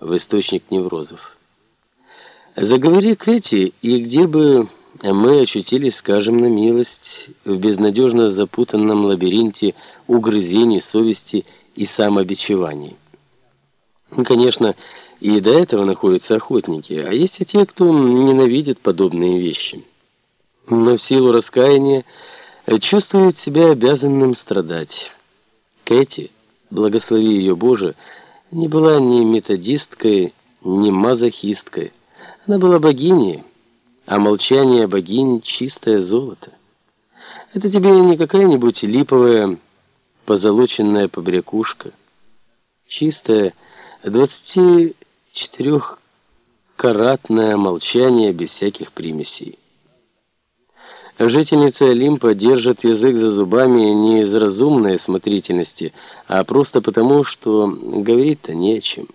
в источник неврозов. Заговори Кэти, и где бы мы очутились, скажем на милость, в безнадежно запутанном лабиринте угрызений совести и самобичеваний. Конечно, и до этого находятся охотники, а есть и те, кто ненавидит подобные вещи. Но в силу раскаяния чувствует себя обязанным страдать. Кэти, благослови ее Боже, не была ни методисткой, ни мазохисткой. Она была богиней, а молчание богинь — чистое золото. Это тебе не какая-нибудь липовая позолоченная побрякушка. Чистое, 24-каратное молчание без всяких примесей. Жительница Олимпа держит язык за зубами не из разумной осмотрительности, а просто потому, что говорить-то нечем.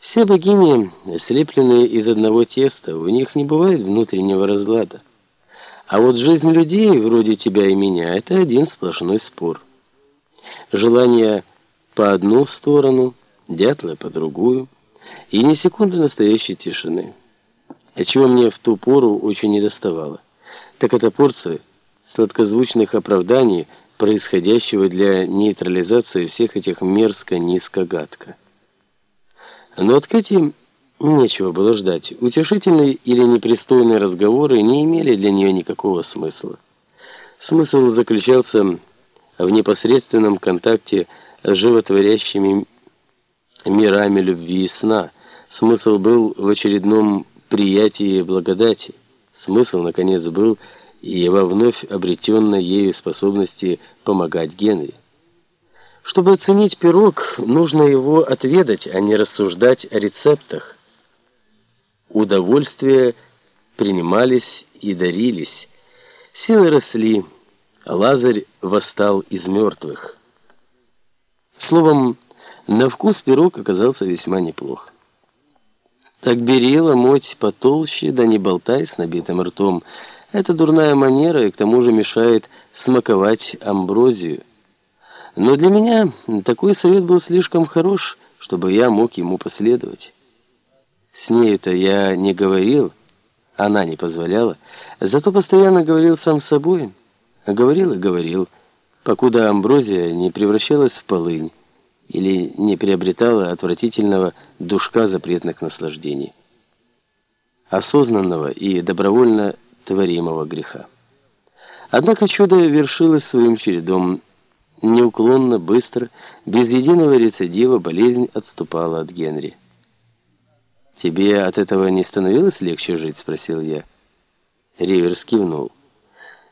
Все богини слеплены из одного теста, у них не бывает внутреннего разлада. А вот жизнь людей, вроде тебя и меня, это один сплошной спор. Желание по одну сторону, дятла по другую, и ни секунды настоящей тишины. Чего мне в ту пору очень недоставало так это порция сладкозвучных оправданий, происходящего для нейтрализации всех этих мерзко-низко-гадко. Но от Кэти нечего было ждать. Утешительные или непристойные разговоры не имели для нее никакого смысла. Смысл заключался в непосредственном контакте с животворящими мирами любви и сна. Смысл был в очередном приятии благодати. Смысл, наконец, был и во вновь обретенной ею способности помогать Генри. Чтобы оценить пирог, нужно его отведать, а не рассуждать о рецептах. Удовольствия принимались и дарились. Силы росли, а Лазарь восстал из мертвых. Словом, на вкус пирог оказался весьма неплох. Так бери, ломоть потолще, да не болтай с набитым ртом. Это дурная манера и к тому же мешает смаковать амброзию. Но для меня такой совет был слишком хорош, чтобы я мог ему последовать. С нею-то я не говорил, она не позволяла, зато постоянно говорил сам с собой. Говорил и говорил, покуда амброзия не превращалась в полынь или не приобретала отвратительного душка запретных наслаждений, осознанного и добровольно творимого греха. Однако чудо вершилось своим чередом. Неуклонно, быстро, без единого рецидива болезнь отступала от Генри. «Тебе от этого не становилось легче жить?» — спросил я. Риверс кивнул.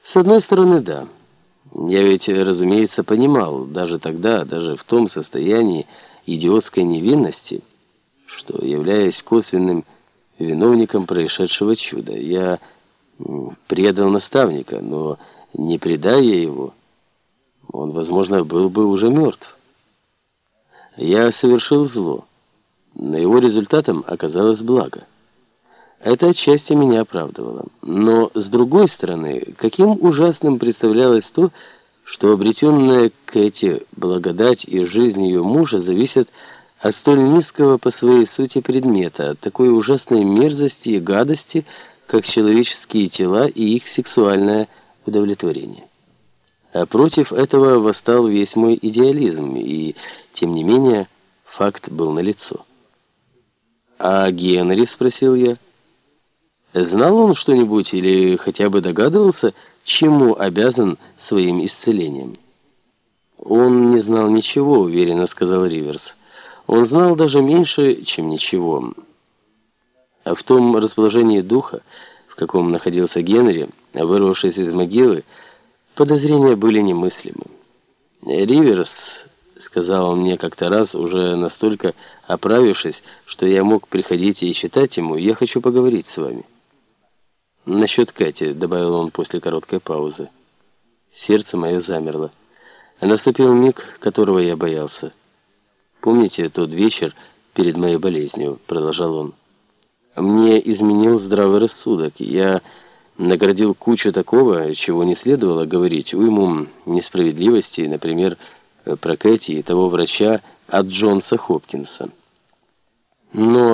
«С одной стороны, да». Я ведь, разумеется, понимал, даже тогда, даже в том состоянии идиотской невинности, что, являясь косвенным виновником происшедшего чуда, я предал наставника, но не предая его, он, возможно, был бы уже мертв. Я совершил зло, но его результатом оказалось благо. Это отчасти меня оправдывало. Но, с другой стороны, каким ужасным представлялось то, что обретенная Кэти благодать и жизнь ее мужа зависят от столь низкого по своей сути предмета, от такой ужасной мерзости и гадости, как человеческие тела и их сексуальное удовлетворение. А против этого восстал весь мой идеализм, и, тем не менее, факт был налицо. «А Генри?» — спросил я. Знал он что-нибудь или хотя бы догадывался, чему обязан своим исцелением? Он не знал ничего, уверенно сказал Риверс. Он знал даже меньше, чем ничего. А в том расположении духа, в каком находился Генри, вырвавшись из могилы, подозрения были немыслимы. Риверс, сказал он мне как-то раз, уже настолько оправившись, что я мог приходить и читать ему, я хочу поговорить с вами. «Насчет Кати», — добавил он после короткой паузы. Сердце мое замерло. Наступил миг, которого я боялся. «Помните тот вечер перед моей болезнью?» — продолжал он. «Мне изменил здравый рассудок. Я наградил кучу такого, чего не следовало говорить. Уйму несправедливости, например, про Кэти и того врача от Джонса Хопкинса».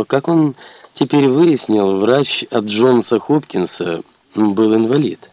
Как он теперь выяснил, врач от Джонса Хопкинса был инвалид.